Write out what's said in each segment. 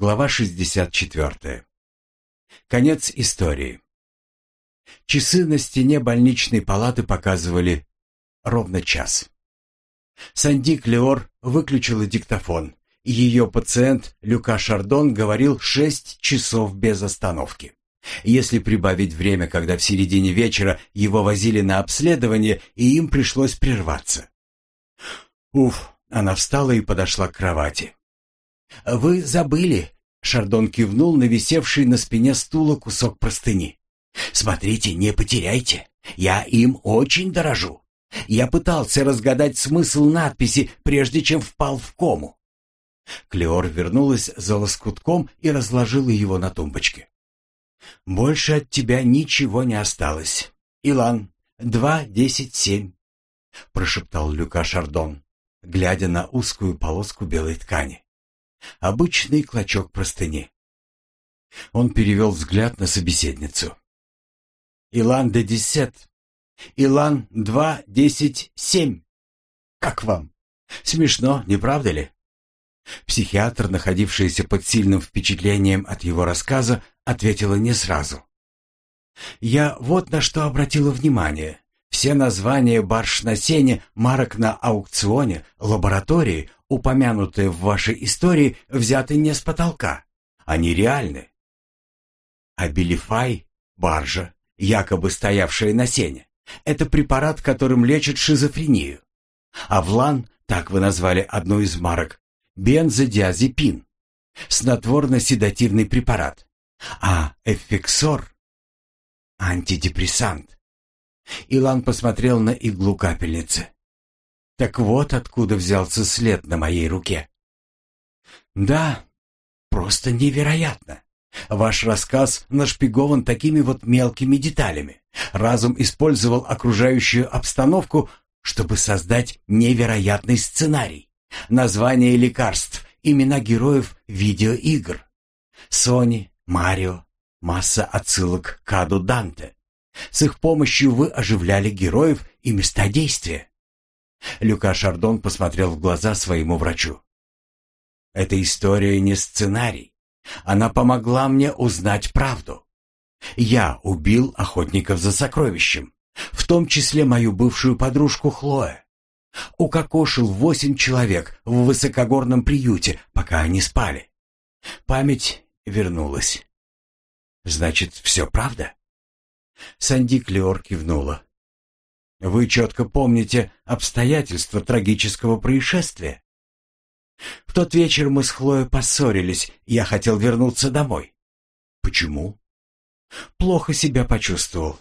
Глава 64. Конец истории. Часы на стене больничной палаты показывали ровно час. Санди Клеор выключила диктофон, и ее пациент Люка Шардон говорил шесть часов без остановки. Если прибавить время, когда в середине вечера его возили на обследование, и им пришлось прерваться. Уф, она встала и подошла к кровати. «Вы забыли?» — Шардон кивнул на висевший на спине стула кусок простыни. «Смотрите, не потеряйте. Я им очень дорожу. Я пытался разгадать смысл надписи, прежде чем впал в кому». Клеор вернулась за лоскутком и разложила его на тумбочке. «Больше от тебя ничего не осталось. Илан, два десять семь», — прошептал Люка Шардон, глядя на узкую полоску белой ткани. Обычный клочок простыни. Он перевел взгляд на собеседницу. «Илан де десет. Илан два десять семь. Как вам? Смешно, не правда ли?» Психиатр, находившийся под сильным впечатлением от его рассказа, ответила не сразу. «Я вот на что обратила внимание. Все названия барж на сене, марок на аукционе, лаборатории, упомянутые в вашей истории, взяты не с потолка. Они реальны. Абилифай, баржа, якобы стоявшая на сене, это препарат, которым лечат шизофрению. Авлан, так вы назвали одну из марок, бензодиазепин, снотворно-седативный препарат. А эффексор – антидепрессант. Илан посмотрел на иглу капельницы. Так вот откуда взялся след на моей руке. Да, просто невероятно. Ваш рассказ нашпигован такими вот мелкими деталями. Разум использовал окружающую обстановку, чтобы создать невероятный сценарий. Названия лекарств, имена героев видеоигр. Сони, Марио, масса отсылок к Аду Данте. С их помощью вы оживляли героев и места действия. Люка Шардон посмотрел в глаза своему врачу. Эта история не сценарий. Она помогла мне узнать правду. Я убил охотников за сокровищем, в том числе мою бывшую подружку Хлоя. Укокошил восемь человек в высокогорном приюте, пока они спали. Память вернулась. Значит, все правда? Санди Клеор кивнула. «Вы четко помните обстоятельства трагического происшествия?» «В тот вечер мы с Хлоей поссорились, я хотел вернуться домой». «Почему?» «Плохо себя почувствовал.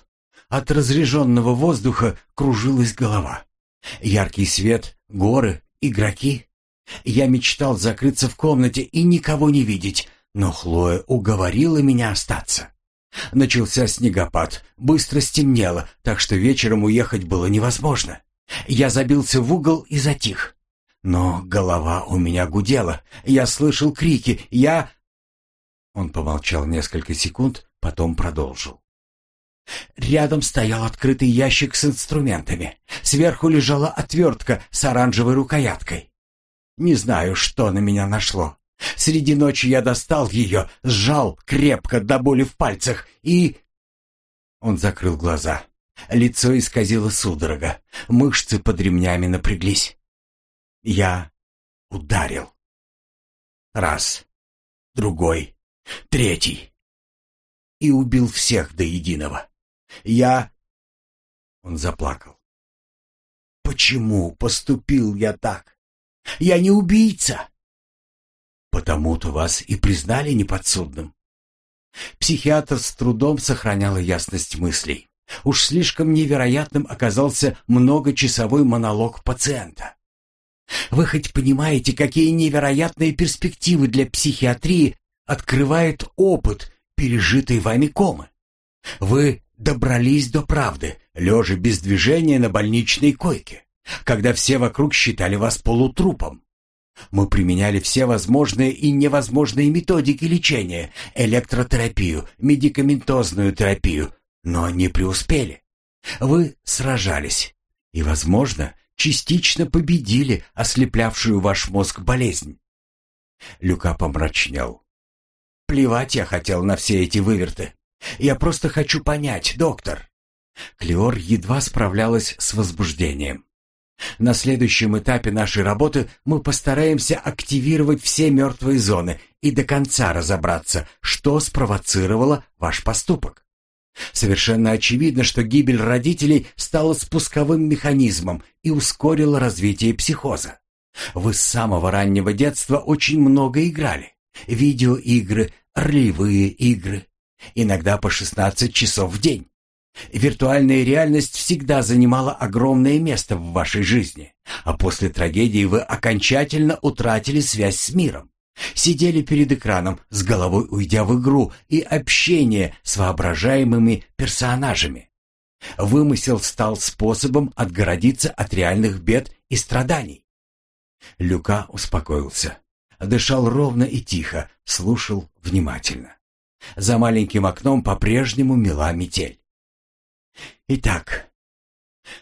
От разреженного воздуха кружилась голова. Яркий свет, горы, игроки. Я мечтал закрыться в комнате и никого не видеть, но Хлоя уговорила меня остаться. Начался снегопад, быстро стемнело, так что вечером уехать было невозможно. Я забился в угол и затих. Но голова у меня гудела, я слышал крики, я... Он помолчал несколько секунд, потом продолжил. Рядом стоял открытый ящик с инструментами. Сверху лежала отвертка с оранжевой рукояткой. Не знаю, что на меня нашло. Среди ночи я достал ее, сжал крепко до боли в пальцах и... Он закрыл глаза. Лицо исказило судорога. Мышцы под ремнями напряглись. Я ударил. Раз, другой, третий. И убил всех до единого. Я... Он заплакал. Почему поступил я так? Я не убийца. Потому-то вас и признали неподсудным. Психиатр с трудом сохраняла ясность мыслей. Уж слишком невероятным оказался многочасовой монолог пациента. Вы хоть понимаете, какие невероятные перспективы для психиатрии открывает опыт пережитой вами комы? Вы добрались до правды, лежа без движения на больничной койке, когда все вокруг считали вас полутрупом. Мы применяли все возможные и невозможные методики лечения, электротерапию, медикаментозную терапию, но не преуспели. Вы сражались и, возможно, частично победили ослеплявшую ваш мозг болезнь. Люка помрачнел. Плевать я хотел на все эти выверты. Я просто хочу понять, доктор. Клеор едва справлялась с возбуждением. На следующем этапе нашей работы мы постараемся активировать все мертвые зоны и до конца разобраться, что спровоцировало ваш поступок. Совершенно очевидно, что гибель родителей стала спусковым механизмом и ускорила развитие психоза. Вы с самого раннего детства очень много играли. Видеоигры, ролевые игры. Иногда по 16 часов в день. Виртуальная реальность всегда занимала огромное место в вашей жизни, а после трагедии вы окончательно утратили связь с миром. Сидели перед экраном, с головой уйдя в игру и общение с воображаемыми персонажами. Вымысел стал способом отгородиться от реальных бед и страданий. Люка успокоился. Дышал ровно и тихо, слушал внимательно. За маленьким окном по-прежнему мела метель. Итак,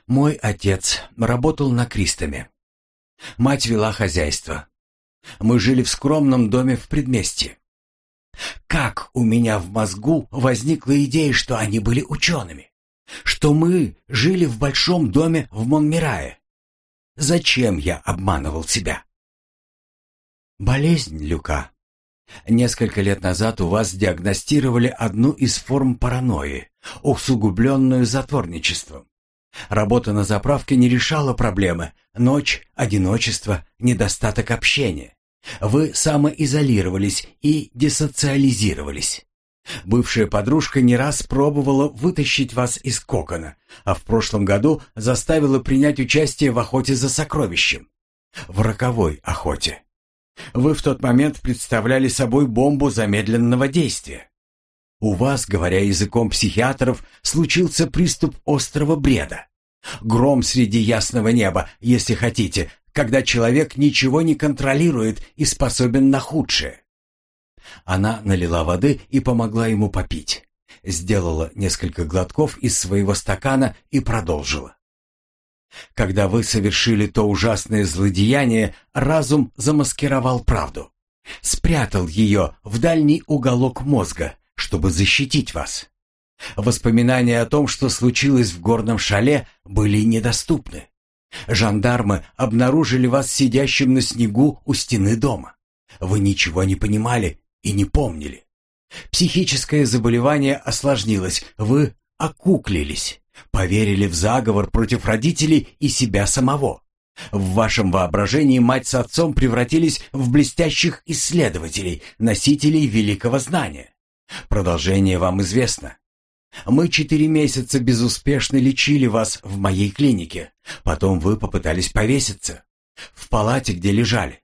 мой отец работал на Кристоме. Мать вела хозяйство. Мы жили в скромном доме в предместье. Как у меня в мозгу возникла идея, что они были учеными? Что мы жили в большом доме в Монмирае? Зачем я обманывал себя? Болезнь Люка. Несколько лет назад у вас диагностировали одну из форм паранойи, усугубленную затворничеством. Работа на заправке не решала проблемы. Ночь, одиночество, недостаток общения. Вы самоизолировались и десоциализировались. Бывшая подружка не раз пробовала вытащить вас из кокона, а в прошлом году заставила принять участие в охоте за сокровищем. В роковой охоте. Вы в тот момент представляли собой бомбу замедленного действия. У вас, говоря языком психиатров, случился приступ острого бреда. Гром среди ясного неба, если хотите, когда человек ничего не контролирует и способен на худшее. Она налила воды и помогла ему попить. Сделала несколько глотков из своего стакана и продолжила. Когда вы совершили то ужасное злодеяние, разум замаскировал правду. Спрятал ее в дальний уголок мозга, чтобы защитить вас. Воспоминания о том, что случилось в горном шале, были недоступны. Жандармы обнаружили вас сидящим на снегу у стены дома. Вы ничего не понимали и не помнили. Психическое заболевание осложнилось, вы окуклились. Поверили в заговор против родителей и себя самого. В вашем воображении мать с отцом превратились в блестящих исследователей, носителей великого знания. Продолжение вам известно. Мы четыре месяца безуспешно лечили вас в моей клинике. Потом вы попытались повеситься. В палате, где лежали.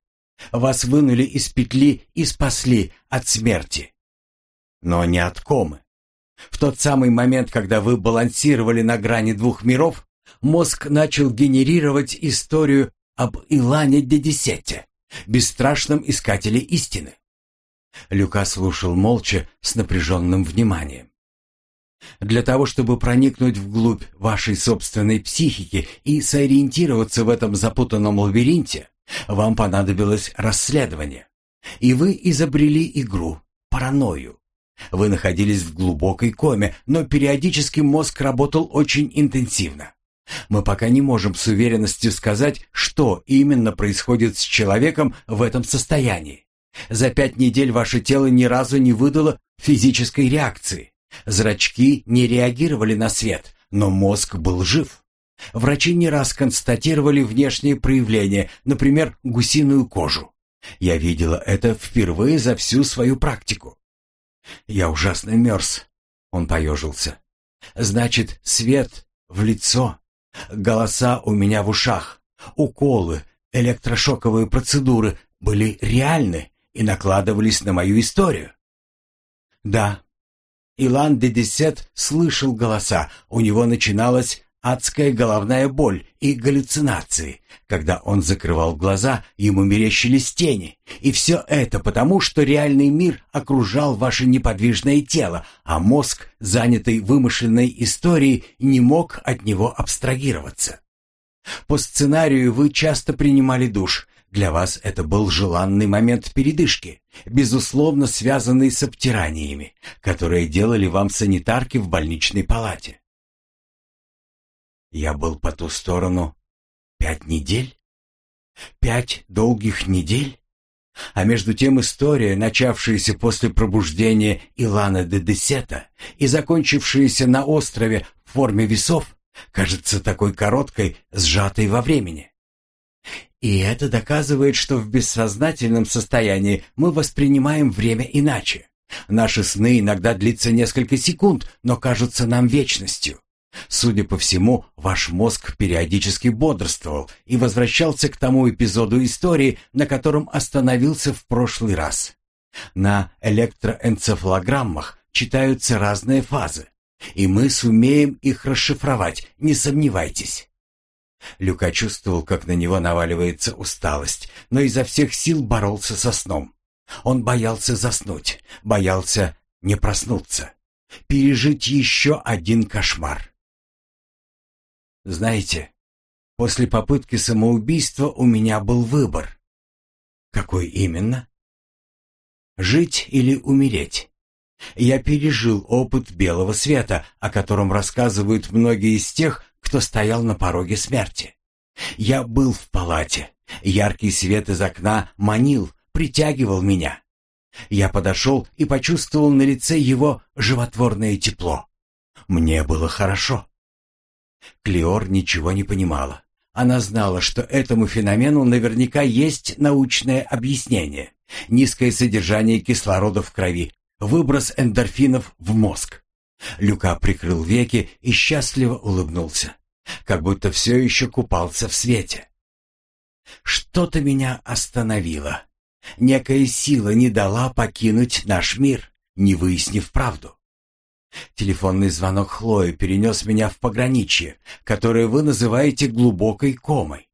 Вас вынули из петли и спасли от смерти. Но не от комы. В тот самый момент, когда вы балансировали на грани двух миров, мозг начал генерировать историю об Илане Дедисете, бесстрашном искателе истины. Люка слушал молча, с напряженным вниманием. Для того, чтобы проникнуть вглубь вашей собственной психики и сориентироваться в этом запутанном лабиринте, вам понадобилось расследование. И вы изобрели игру, паранойю. Вы находились в глубокой коме, но периодически мозг работал очень интенсивно. Мы пока не можем с уверенностью сказать, что именно происходит с человеком в этом состоянии. За пять недель ваше тело ни разу не выдало физической реакции. Зрачки не реагировали на свет, но мозг был жив. Врачи не раз констатировали внешние проявления, например, гусиную кожу. Я видела это впервые за всю свою практику. Я ужасно мерз. Он поежился. Значит, свет в лицо, голоса у меня в ушах, уколы, электрошоковые процедуры были реальны и накладывались на мою историю. Да, Илан де Десет слышал голоса, у него начиналась адская головная боль и галлюцинации. Когда он закрывал глаза, ему мерещились тени. И все это потому, что реальный мир окружал ваше неподвижное тело, а мозг, занятый вымышленной историей, не мог от него абстрагироваться. По сценарию вы часто принимали душ, Для вас это был желанный момент передышки, безусловно связанный с обтираниями, которые делали вам санитарки в больничной палате. Я был по ту сторону пять недель? Пять долгих недель? А между тем история, начавшаяся после пробуждения Илана де Десета и закончившаяся на острове в форме весов, кажется такой короткой, сжатой во времени. И это доказывает, что в бессознательном состоянии мы воспринимаем время иначе. Наши сны иногда длятся несколько секунд, но кажутся нам вечностью. Судя по всему, ваш мозг периодически бодрствовал и возвращался к тому эпизоду истории, на котором остановился в прошлый раз. На электроэнцефалограммах читаются разные фазы, и мы сумеем их расшифровать, не сомневайтесь. Люка чувствовал, как на него наваливается усталость, но изо всех сил боролся со сном. Он боялся заснуть, боялся не проснуться, пережить еще один кошмар. Знаете, после попытки самоубийства у меня был выбор. Какой именно? Жить или умереть? Я пережил опыт белого света, о котором рассказывают многие из тех, кто стоял на пороге смерти. Я был в палате. Яркий свет из окна манил, притягивал меня. Я подошел и почувствовал на лице его животворное тепло. Мне было хорошо. Клеор ничего не понимала. Она знала, что этому феномену наверняка есть научное объяснение. Низкое содержание кислорода в крови, выброс эндорфинов в мозг. Люка прикрыл веки и счастливо улыбнулся, как будто все еще купался в свете. Что-то меня остановило. Некая сила не дала покинуть наш мир, не выяснив правду. Телефонный звонок Хлои перенес меня в пограничье, которое вы называете глубокой комой.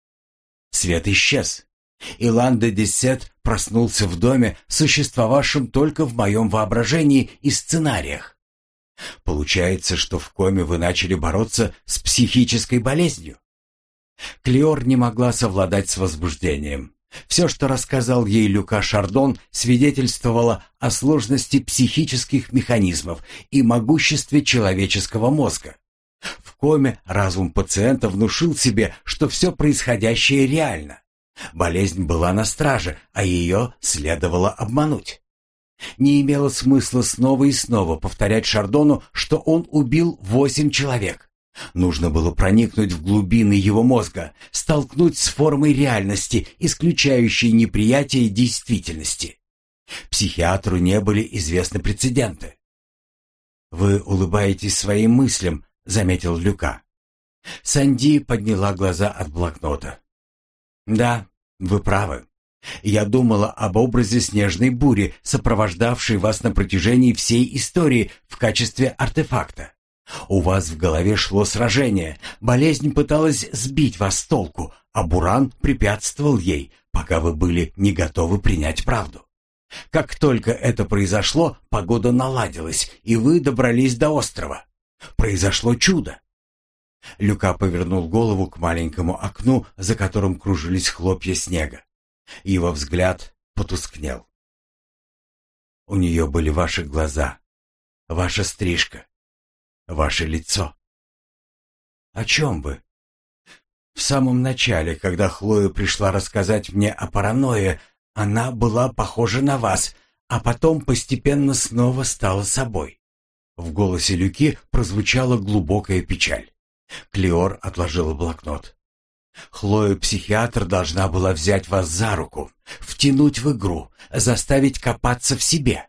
Свет исчез. Илан де Десет проснулся в доме, существовавшем только в моем воображении и сценариях. Получается, что в коме вы начали бороться с психической болезнью. Клеор не могла совладать с возбуждением. Все, что рассказал ей Люка Шардон, свидетельствовало о сложности психических механизмов и могуществе человеческого мозга. В коме разум пациента внушил себе, что все происходящее реально. Болезнь была на страже, а ее следовало обмануть. Не имело смысла снова и снова повторять Шардону, что он убил восемь человек. Нужно было проникнуть в глубины его мозга, столкнуть с формой реальности, исключающей неприятие действительности. Психиатру не были известны прецеденты. «Вы улыбаетесь своим мыслям», — заметил Люка. Санди подняла глаза от блокнота. «Да, вы правы. Я думала об образе снежной бури, сопровождавшей вас на протяжении всей истории в качестве артефакта. У вас в голове шло сражение, болезнь пыталась сбить вас с толку, а Буран препятствовал ей, пока вы были не готовы принять правду. Как только это произошло, погода наладилась, и вы добрались до острова. Произошло чудо. Люка повернул голову к маленькому окну, за которым кружились хлопья снега. Его взгляд потускнел. У нее были ваши глаза, ваша стрижка, ваше лицо. О чем вы? В самом начале, когда Хлоя пришла рассказать мне о паранойе, она была похожа на вас, а потом постепенно снова стала собой. В голосе Люки прозвучала глубокая печаль. Клеор отложила блокнот. Хлоя-психиатр должна была взять вас за руку, втянуть в игру, заставить копаться в себе.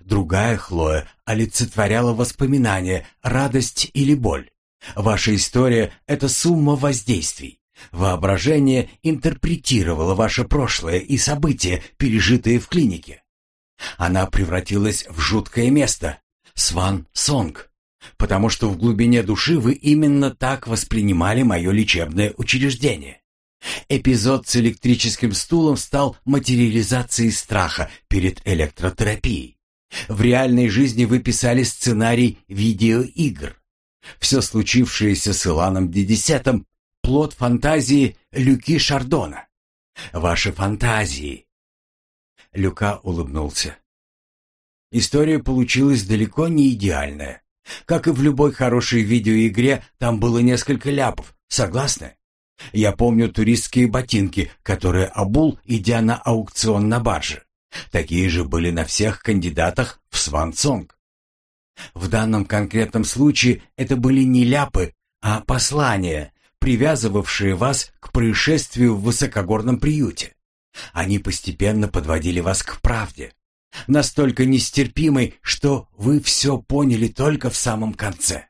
Другая Хлоя олицетворяла воспоминания, радость или боль. Ваша история — это сумма воздействий. Воображение интерпретировало ваше прошлое и события, пережитые в клинике. Она превратилась в жуткое место — Сван-Сонг, потому что в глубине души вы именно так воспринимали мое лечебное учреждение. Эпизод с электрическим стулом стал материализацией страха перед электротерапией. В реальной жизни вы писали сценарий видеоигр. Все случившееся с Иланом Дедесетом – плод фантазии Люки Шардона. Ваши фантазии. Люка улыбнулся. История получилась далеко не идеальная. Как и в любой хорошей видеоигре, там было несколько ляпов. Согласны? Я помню туристские ботинки, которые обул, идя на аукцион на барже. Такие же были на всех кандидатах в Свансонг. В данном конкретном случае это были не ляпы, а послания, привязывавшие вас к происшествию в высокогорном приюте. Они постепенно подводили вас к правде, настолько нестерпимой, что вы все поняли только в самом конце.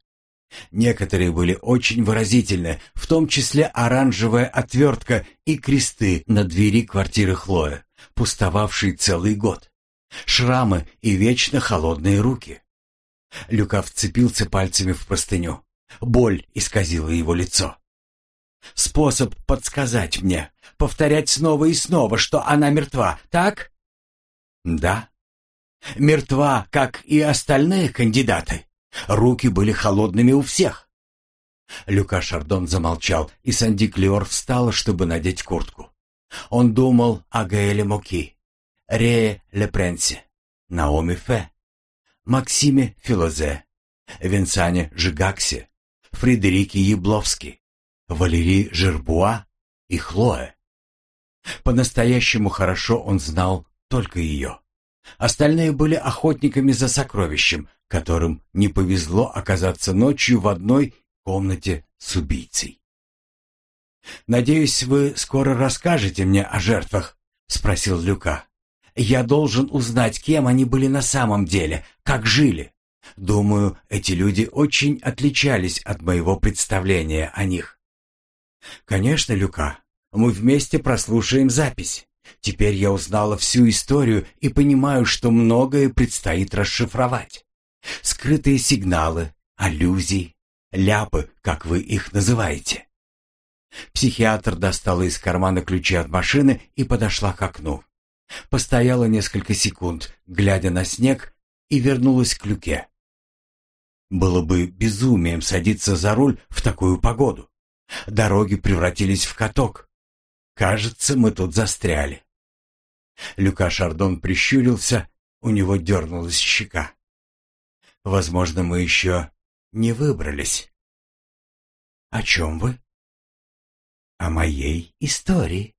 Некоторые были очень выразительны, в том числе оранжевая отвертка и кресты на двери квартиры Хлоя, пустовавшей целый год, шрамы и вечно холодные руки. Люка вцепился пальцами в простыню. Боль исказила его лицо. «Способ подсказать мне, повторять снова и снова, что она мертва, так?» «Да». «Мертва, как и остальные кандидаты. Руки были холодными у всех». Люка Шардон замолчал, и Санди Клеор встала, чтобы надеть куртку. Он думал о Гаэле Моки, Рее Лепренсе, Наоми Фе, Максиме Филозе, Винсане Жигаксе, Фредерике Ябловски, Валерии Жербуа и Хлое. По-настоящему хорошо он знал только ее. Остальные были охотниками за сокровищем, которым не повезло оказаться ночью в одной комнате с убийцей. «Надеюсь, вы скоро расскажете мне о жертвах?» — спросил Люка. «Я должен узнать, кем они были на самом деле, как жили. Думаю, эти люди очень отличались от моего представления о них». «Конечно, Люка. Мы вместе прослушаем запись. Теперь я узнала всю историю и понимаю, что многое предстоит расшифровать. Скрытые сигналы, аллюзии, ляпы, как вы их называете. Психиатр достала из кармана ключи от машины и подошла к окну. Постояла несколько секунд, глядя на снег, и вернулась к люке. Было бы безумием садиться за руль в такую погоду. Дороги превратились в каток. Кажется, мы тут застряли. Люка Шардон прищурился, у него дернулась щека. Возможно, мы еще не выбрались. О чем вы? О моей истории.